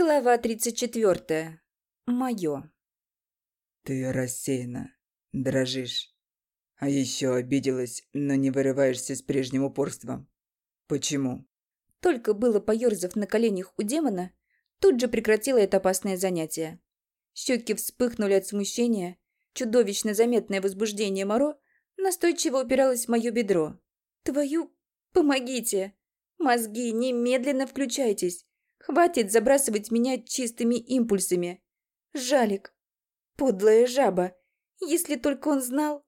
Глава 34. Моё. Ты рассеяна, дрожишь. А еще обиделась, но не вырываешься с прежним упорством. Почему? Только было поёрзав на коленях у демона, тут же прекратила это опасное занятие. Щеки вспыхнули от смущения, чудовищно заметное возбуждение Моро настойчиво упиралось в моё бедро. «Твою... помогите! Мозги, немедленно включайтесь! Хватит забрасывать меня чистыми импульсами. Жалик. Подлая жаба. Если только он знал.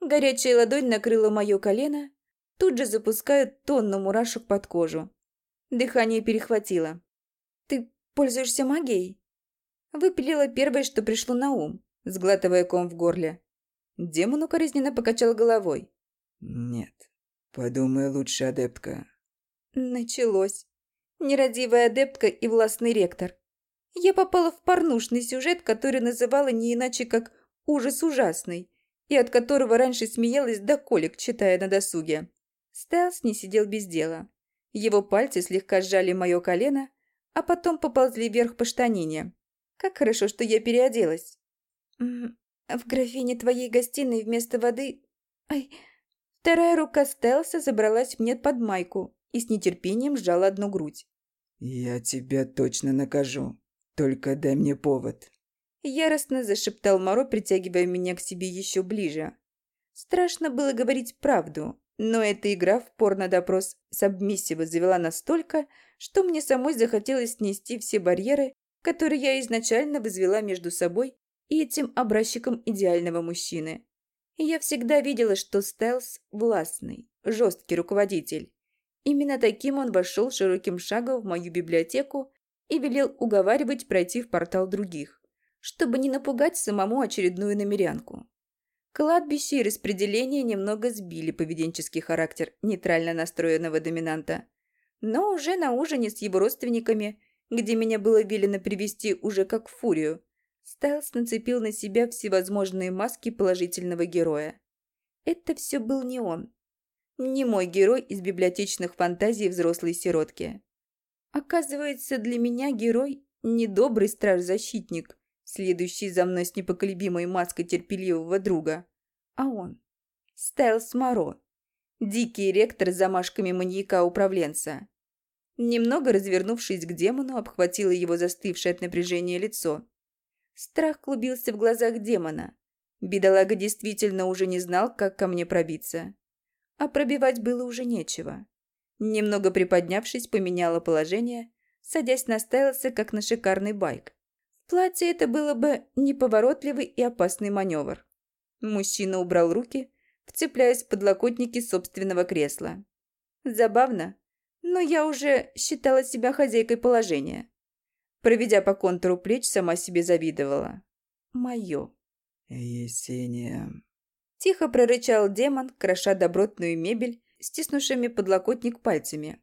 Горячая ладонь накрыла мое колено, тут же запускает тонну мурашек под кожу. Дыхание перехватило. «Ты пользуешься магией?» Выпилила первое, что пришло на ум, сглатывая ком в горле. Демон укоризненно покачал головой. «Нет, подумай лучше, адептка». Началось нерадивая адептка и властный ректор. Я попала в порнушный сюжет, который называла не иначе как «Ужас ужасный», и от которого раньше смеялась до колик, читая на досуге. Стелс не сидел без дела. Его пальцы слегка сжали мое колено, а потом поползли вверх по штанине. Как хорошо, что я переоделась. в графине твоей гостиной вместо воды... Ай... Вторая рука Стелса забралась мне под майку и с нетерпением сжала одну грудь. «Я тебя точно накажу. Только дай мне повод». Яростно зашептал Моро, притягивая меня к себе еще ближе. Страшно было говорить правду, но эта игра в порно-допрос сабмиссиво завела настолько, что мне самой захотелось снести все барьеры, которые я изначально возвела между собой и этим образчиком идеального мужчины. я всегда видела, что Стелс – властный, жесткий руководитель. Именно таким он вошел широким шагом в мою библиотеку и велел уговаривать пройти в портал других, чтобы не напугать самому очередную намерянку. Кладбище и распределение немного сбили поведенческий характер нейтрально настроенного доминанта. Но уже на ужине с его родственниками, где меня было велено привести уже как фурию, Стайлс нацепил на себя всевозможные маски положительного героя. Это все был не он, не мой герой из библиотечных фантазий взрослой сиротки. Оказывается, для меня герой – не добрый страж-защитник, следующий за мной с непоколебимой маской терпеливого друга, а он – Стайлс Моро, дикий ректор с замашками маньяка-управленца. Немного развернувшись к демону, обхватила его застывшее от напряжения лицо. Страх клубился в глазах демона. Бедолага действительно уже не знал, как ко мне пробиться а пробивать было уже нечего. Немного приподнявшись, поменяла положение, садясь на Стайлса, как на шикарный байк. В платье это было бы неповоротливый и опасный маневр. Мужчина убрал руки, вцепляясь в подлокотники собственного кресла. Забавно, но я уже считала себя хозяйкой положения. Проведя по контуру плеч, сама себе завидовала. Мое. «Есения...» Тихо прорычал демон, кроша добротную мебель, стиснувшими подлокотник пальцами.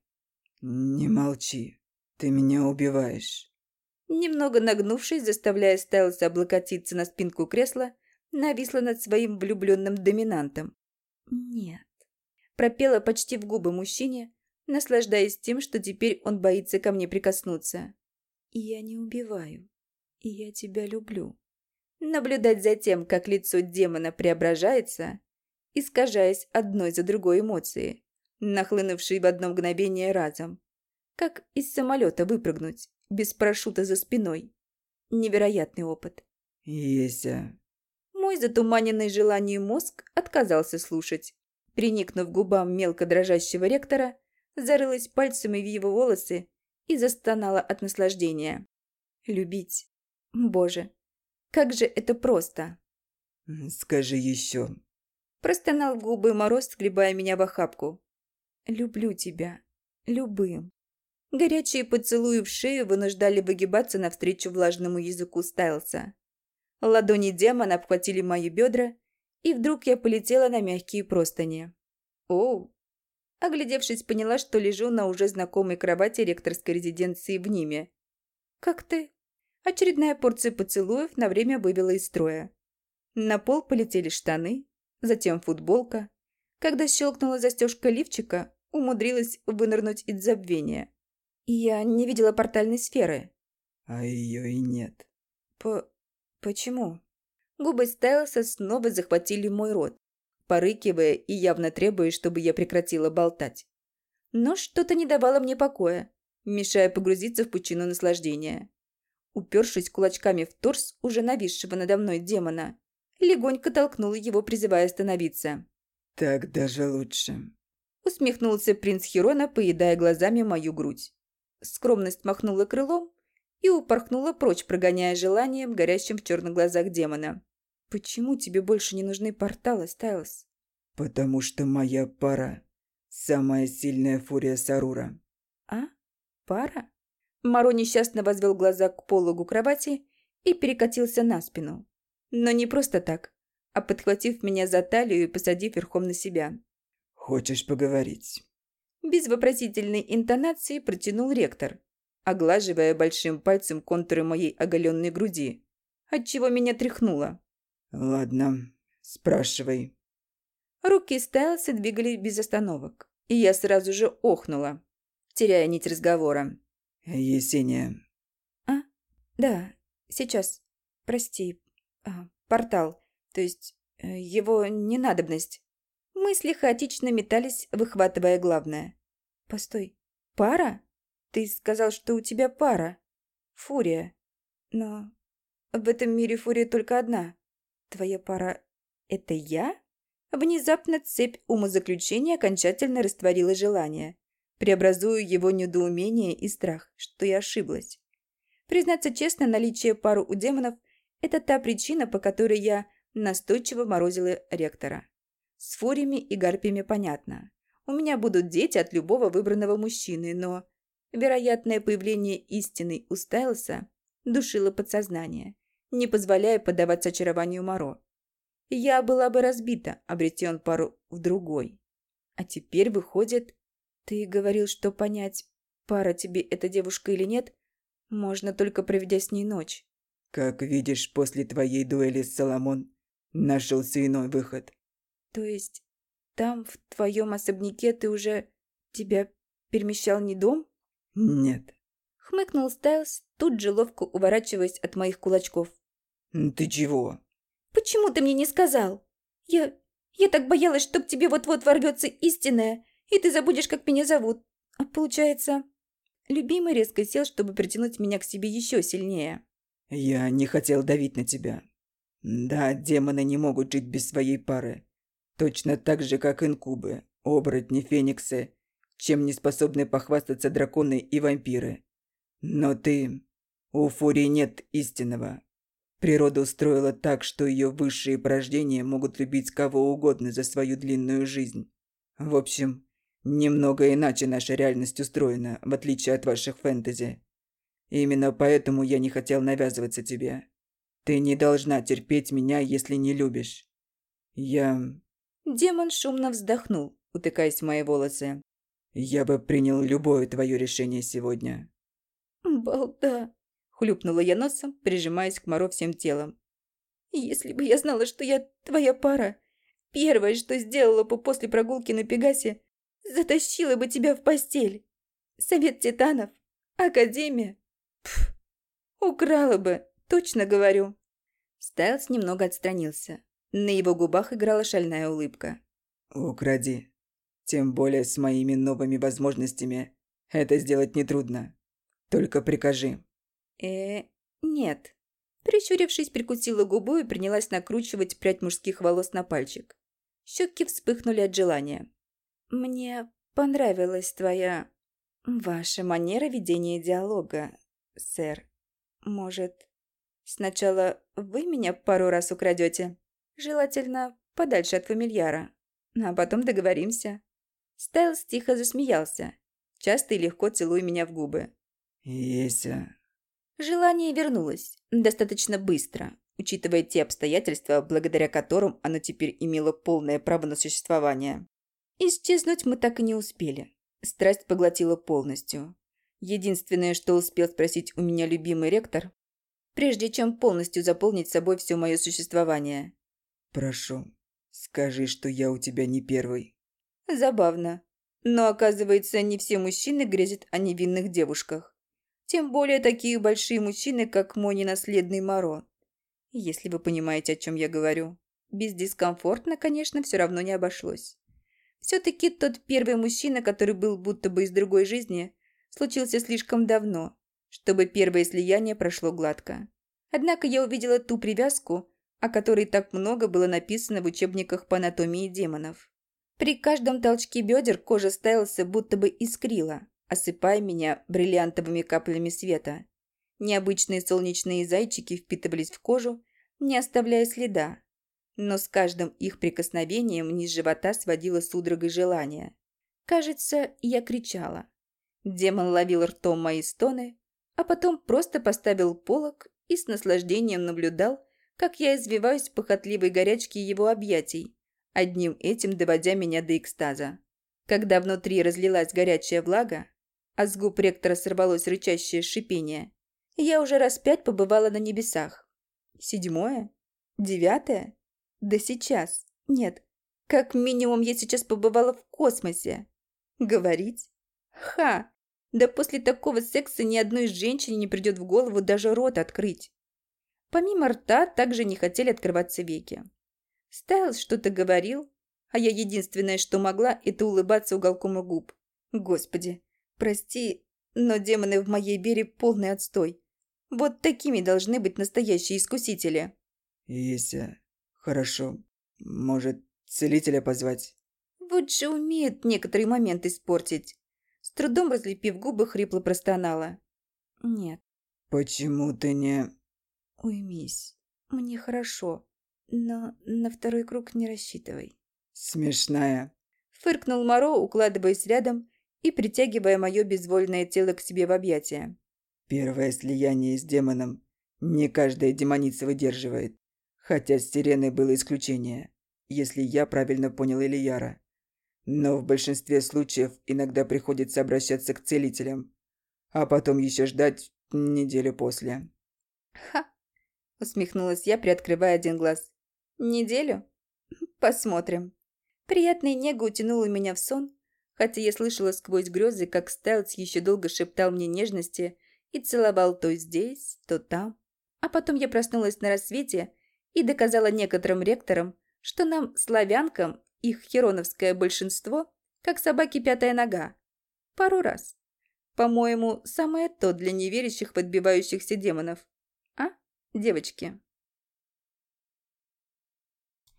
«Не молчи, ты меня убиваешь». Немного нагнувшись, заставляя Стайлса облокотиться на спинку кресла, нависла над своим влюбленным доминантом. «Нет». Пропела почти в губы мужчине, наслаждаясь тем, что теперь он боится ко мне прикоснуться. «Я не убиваю. Я тебя люблю». Наблюдать за тем, как лицо демона преображается, искажаясь одной за другой эмоцией, нахлынувшей в одно мгновение разом. Как из самолета выпрыгнуть, без парашюта за спиной. Невероятный опыт. Еся. Мой затуманенный желанием мозг отказался слушать. Приникнув губам мелко дрожащего ректора, зарылась пальцами в его волосы и застонала от наслаждения. Любить. Боже, как же это просто!» «Скажи еще!» Простонал губы мороз, сгребая меня в охапку. «Люблю тебя. Любым». Горячие поцелуи в шею вынуждали выгибаться навстречу влажному языку Стайлса. Ладони демона обхватили мои бедра, и вдруг я полетела на мягкие простыни. «Оу!» Оглядевшись, поняла, что лежу на уже знакомой кровати ректорской резиденции в Ниме. «Как ты?» Очередная порция поцелуев на время вывела из строя. На пол полетели штаны, затем футболка. Когда щелкнула застежка лифчика, умудрилась вынырнуть из забвения. Я не видела портальной сферы. а ее и нет. По... почему? Губы Стайлса снова захватили мой рот, порыкивая и явно требуя, чтобы я прекратила болтать. Но что-то не давало мне покоя, мешая погрузиться в пучину наслаждения. Упершись кулачками в торс уже нависшего надо мной демона, легонько толкнула его, призывая остановиться. «Так даже лучше», — усмехнулся принц Хирона, поедая глазами мою грудь. Скромность махнула крылом и упорхнула прочь, прогоняя желанием, горящим в черных глазах демона. «Почему тебе больше не нужны порталы, Стайлс?» «Потому что моя пара – самая сильная фурия Сарура». «А? Пара?» Маро несчастно возвел глаза к пологу кровати и перекатился на спину. Но не просто так, а подхватив меня за талию и посадив верхом на себя. «Хочешь поговорить?» Без вопросительной интонации протянул ректор, оглаживая большим пальцем контуры моей оголенной груди, отчего меня тряхнуло. «Ладно, спрашивай». Руки Стайлса двигались без остановок, и я сразу же охнула, теряя нить разговора. «Есения». «А? Да, сейчас. Прости. А, портал. То есть э, его ненадобность». Мысли хаотично метались, выхватывая главное. «Постой. Пара? Ты сказал, что у тебя пара. Фурия. Но в этом мире фурия только одна. Твоя пара — это я?» Внезапно цепь умозаключения окончательно растворила желание преобразую его недоумение и страх, что я ошиблась. Признаться честно, наличие пару у демонов – это та причина, по которой я настойчиво морозила ректора. С фуриями и гарпиями понятно. У меня будут дети от любого выбранного мужчины, но вероятное появление истины у Стайлса душило подсознание, не позволяя поддаваться очарованию Моро. Я была бы разбита, обретя он пару в другой. А теперь, выходит, «Ты говорил, что понять, пара тебе эта девушка или нет, можно только проведя с ней ночь». «Как видишь, после твоей дуэли с Соломон нашелся иной выход». «То есть там, в твоем особняке, ты уже... тебя перемещал не дом?» «Нет». Хмыкнул Стайлс, тут же ловко уворачиваясь от моих кулачков. «Ты чего?» «Почему ты мне не сказал? Я... я так боялась, что к тебе вот-вот ворвется истинная, и ты забудешь, как меня зовут. А получается...» Любимый резко сел, чтобы притянуть меня к себе еще сильнее. «Я не хотел давить на тебя. Да, демоны не могут жить без своей пары. Точно так же, как инкубы, оборотни, фениксы, чем не способны похвастаться драконы и вампиры. Но ты... У Фурии нет истинного. Природа устроила так, что ее высшие порождения могут любить кого угодно за свою длинную жизнь. В общем, Немного иначе наша реальность устроена, в отличие от ваших фэнтези. Именно поэтому я не хотел навязываться тебе. Ты не должна терпеть меня, если не любишь. Я... Демон шумно вздохнул, утыкаясь в мои волосы. Я бы принял любое твое решение сегодня. Балда. Хлюпнула я носом, прижимаясь к Моро всем телом. Если бы я знала, что я твоя пара, первое, что сделала бы после прогулки на Пегасе, Затащила бы тебя в постель. Совет титанов. Академия. Пф, украла бы, точно говорю. Стайлс немного отстранился. На его губах играла шальная улыбка. «Укради. Тем более с моими новыми возможностями это сделать нетрудно. Только прикажи». «Э, нет». Прищурившись, прикусила губу и принялась накручивать прядь мужских волос на пальчик. Щеки вспыхнули от желания. «Мне понравилась твоя... ваша манера ведения диалога, сэр. Может, сначала вы меня пару раз украдете? Желательно подальше от фамильяра, а потом договоримся». Стайлс тихо засмеялся, часто и легко целуя меня в губы. «Еся...» Желание вернулось, достаточно быстро, учитывая те обстоятельства, благодаря которым оно теперь имело полное право на существование. Исчезнуть мы так и не успели. Страсть поглотила полностью. Единственное, что успел спросить у меня любимый ректор, прежде чем полностью заполнить собой все мое существование. «Прошу, скажи, что я у тебя не первый». Забавно. Но, оказывается, не все мужчины грезят о невинных девушках. Тем более такие большие мужчины, как мой ненаследный Моро. Если вы понимаете, о чем я говорю. Без дискомфортно, конечно, все равно не обошлось. Все-таки тот первый мужчина, который был будто бы из другой жизни, случился слишком давно, чтобы первое слияние прошло гладко. Однако я увидела ту привязку, о которой так много было написано в учебниках по анатомии демонов. При каждом толчке бедер кожа стаялся, будто бы искрила, осыпая меня бриллиантовыми каплями света. Необычные солнечные зайчики впитывались в кожу, не оставляя следа. Но с каждым их прикосновением низ живота сводило судорогой желания. Кажется, я кричала. Демон ловил ртом мои стоны, а потом просто поставил полок и с наслаждением наблюдал, как я извиваюсь в похотливой горячке его объятий, одним этим доводя меня до экстаза. Когда внутри разлилась горячая влага, а с губ ректора сорвалось рычащее шипение, я уже раз пять побывала на небесах. Седьмое? Девятое? Да сейчас. Нет. Как минимум я сейчас побывала в космосе. Говорить? Ха! Да после такого секса ни одной женщине не придет в голову даже рот открыть. Помимо рта также не хотели открываться веки. Стайлз что-то говорил, а я единственное, что могла, это улыбаться уголком губ. Господи, прости, но демоны в моей вере полный отстой. Вот такими должны быть настоящие искусители. Еся, хорошо. Может, целителя позвать? Вот же умеет некоторые моменты испортить. С трудом разлепив губы, хрипло простонала. Нет. Почему ты не... Уймись. Мне хорошо. Но на второй круг не рассчитывай. Смешная. Фыркнул Моро, укладываясь рядом и притягивая мое безвольное тело к себе в объятия. Первое слияние с демоном не каждая демоница выдерживает. Хотя с Сиреной было исключение, если я правильно понял Ильяра. Но в большинстве случаев иногда приходится обращаться к целителям, а потом еще ждать неделю после. Ха! Усмехнулась я, приоткрывая один глаз. Неделю? Посмотрим. Приятная нега утянула меня в сон, хотя я слышала сквозь грезы, как Стайлс еще долго шептал мне нежности и целовал то здесь, то там. А потом я проснулась на рассвете и доказала некоторым ректорам, что нам, славянкам, их хероновское большинство, как собаки пятая нога. Пару раз. По-моему, самое то для неверящих в отбивающихся демонов. А, девочки?